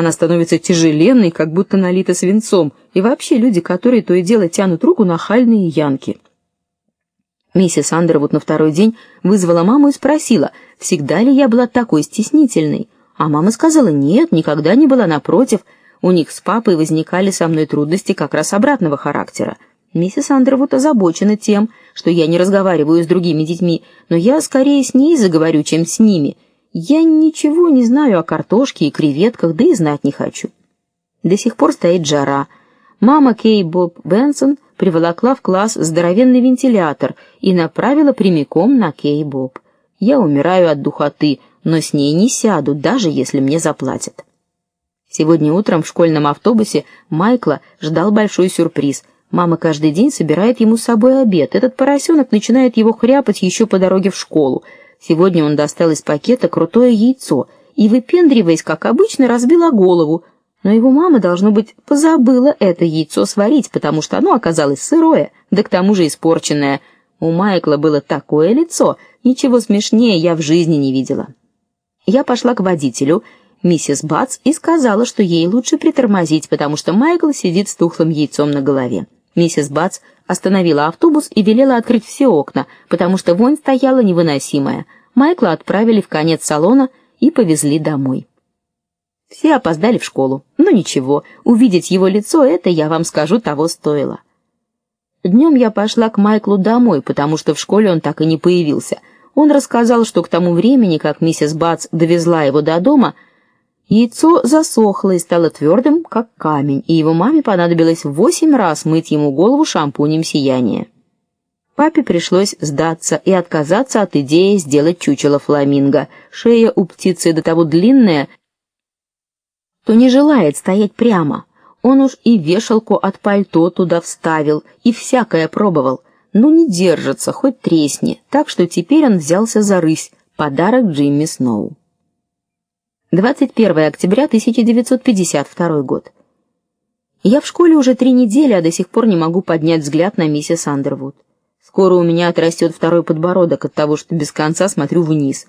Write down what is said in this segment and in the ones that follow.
Она становится тяжеленной, как будто налита свинцом, и вообще люди, которые то и дело тянут руку, нахальные янки. Миссис Андервуд на второй день вызвала маму и спросила, всегда ли я была такой стеснительной. А мама сказала: "Нет, никогда не была, напротив, у них с папой возникали со мной трудности как раз обратного характера. Миссис Андервуд озабочена тем, что я не разговариваю с другими детьми, но я скорее с ней заговорю, чем с ними. Я ничего не знаю о картошке и креветках, да и знать не хочу". До сих пор стоит жара. Мама Кей Боб Бенсон приволокла в класс здоровенный вентилятор и направила прямиком на Кей Боб. Я умираю от духоты, но с ней не сяду, даже если мне заплатят. Сегодня утром в школьном автобусе Майкла ждал большой сюрприз. Мама каждый день собирает ему с собой обед. Этот поросенок начинает его хряпать еще по дороге в школу. Сегодня он достал из пакета крутое яйцо и выпендриваясь, как обычно, разбил голову. Но его мама должно быть позабыла это яйцо сварить, потому что оно оказалось сырое, да к тому же испорченное. У Майкла было такое лицо, ничего смешнее я в жизни не видела. Я пошла к водителю миссис Бац и сказала, что ей лучше притормозить, потому что Майкл сидит с тухлым яйцом на голове. Миссис Бац остановила автобус и велела открыть все окна, потому что вонь стояла невыносимая. Майкла отправили в конец салона и повезли домой. Все опоздали в школу. Но ничего, увидеть его лицо это, я вам скажу, того стоило. Днем я пошла к Майклу домой, потому что в школе он так и не появился. Он рассказал, что к тому времени, как миссис Бац довезла его до дома, Яйцо засохло и стало твердым, как камень, и его маме понадобилось восемь раз мыть ему голову шампунем сияния. Папе пришлось сдаться и отказаться от идеи сделать чучело фламинго. Шея у птицы до того длинная, что не желает стоять прямо. Он уж и вешалку от пальто туда вставил, и всякое пробовал, но не держится, хоть тресни. Так что теперь он взялся за рысь, подарок Джимми Сноу. 21 октября 1952 год. Я в школе уже три недели, а до сих пор не могу поднять взгляд на миссис Андервуд. Скоро у меня отрастет второй подбородок от того, что без конца смотрю вниз.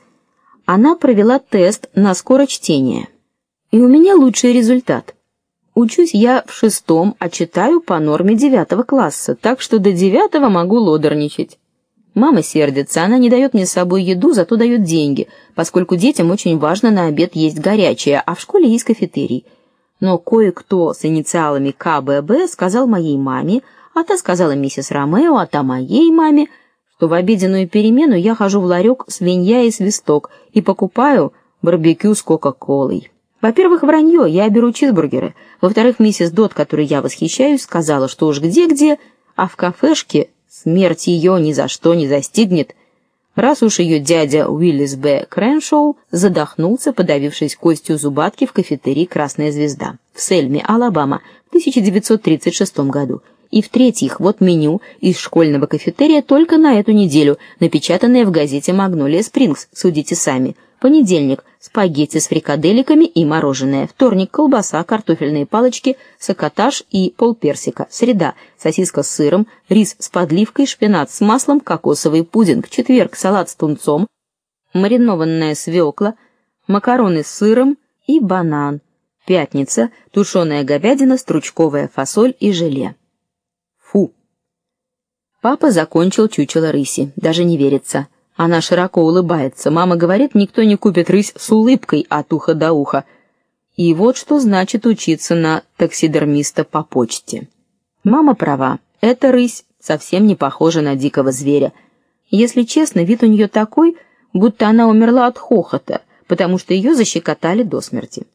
Она провела тест на скорочтение. И у меня лучший результат. Учусь я в шестом, а читаю по норме девятого класса, так что до девятого могу лодерничать. Мама сердится, она не дает мне с собой еду, зато дает деньги, поскольку детям очень важно на обед есть горячее, а в школе есть кафетерий. Но кое-кто с инициалами КББ сказал моей маме, а та сказала миссис Ромео, а та моей маме, что в обеденную перемену я хожу в ларек свинья и свисток и покупаю барбекю с кока-колой. Во-первых, вранье, я беру чизбургеры. Во-вторых, миссис Дот, которой я восхищаюсь, сказала, что уж где-где, а в кафешке Смерть ее ни за что не застигнет, раз уж ее дядя Уиллис Б. Креншоу задохнулся, подавившись костью зубатки в кафетерии Красная звезда в Сельме, Алабама, в 1936 году. И в-третьих, вот меню из школьного кафетерия только на эту неделю, напечатанное в газете Магнолия Спрингс. Судите сами. Понедельник спагетти с фрикадельками и мороженое. Вторник колбаса, картофельные палочки, сакатаж и полперсика. Среда сосиска с сыром, рис с подливкой, шпинат с маслом, кокосовый пудинг. Четверг салат с тунцом, маринованная свекла, макароны с сыром и банан. Пятница тушеная говядина, стручковая фасоль и желе. Фу. Папа закончил чучело рыси. Даже не верится. Она широко улыбается. Мама говорит, никто не купит рысь с улыбкой от уха до уха. И вот что значит учиться на таксидермиста по почте. Мама права. Эта рысь совсем не похожа на дикого зверя. Если честно, вид у нее такой, будто она умерла от хохота, потому что ее защекотали до смерти.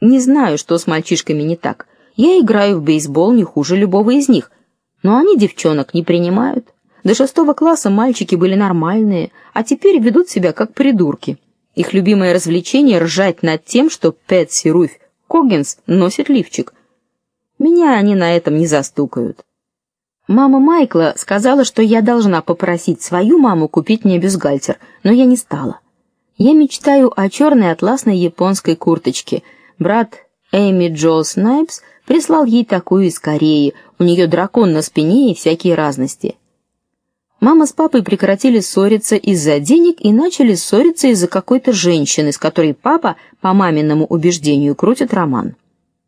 Не знаю, что с мальчишками не так. Я играю в бейсбол не хуже любого из них, но они девчонок не принимают. До шестого класса мальчики были нормальные, а теперь ведут себя как придурки. Их любимое развлечение ржать над тем, что Пэтси Руфь Когенс носит лифчик. Меня они на этом не застукают. Мама Майкла сказала, что я должна попросить свою маму купить мне бюстгальтер, но я не стала. Я мечтаю о черной атласной японской курточке. Брат Эми Джо Снайпс прислал ей такую из Кореи. У нее дракон на спине и всякие разности. Мама с папой прекратили ссориться из-за денег и начали ссориться из-за какой-то женщины, с которой папа, по маминому убеждению, крутит роман.